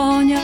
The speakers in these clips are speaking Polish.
soñar.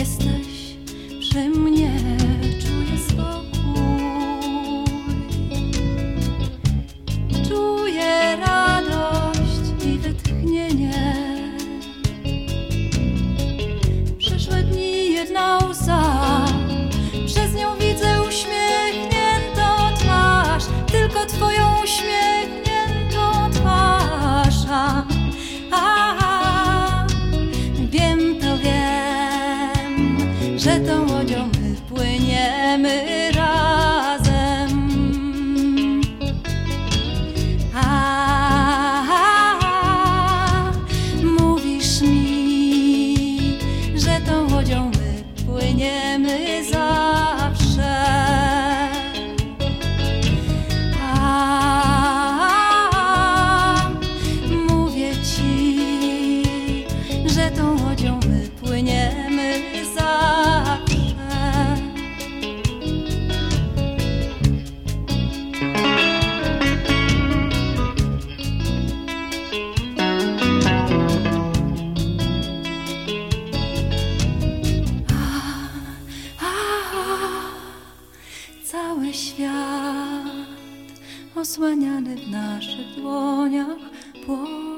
Ясно świat osłaniany w naszych dłoniach płonie.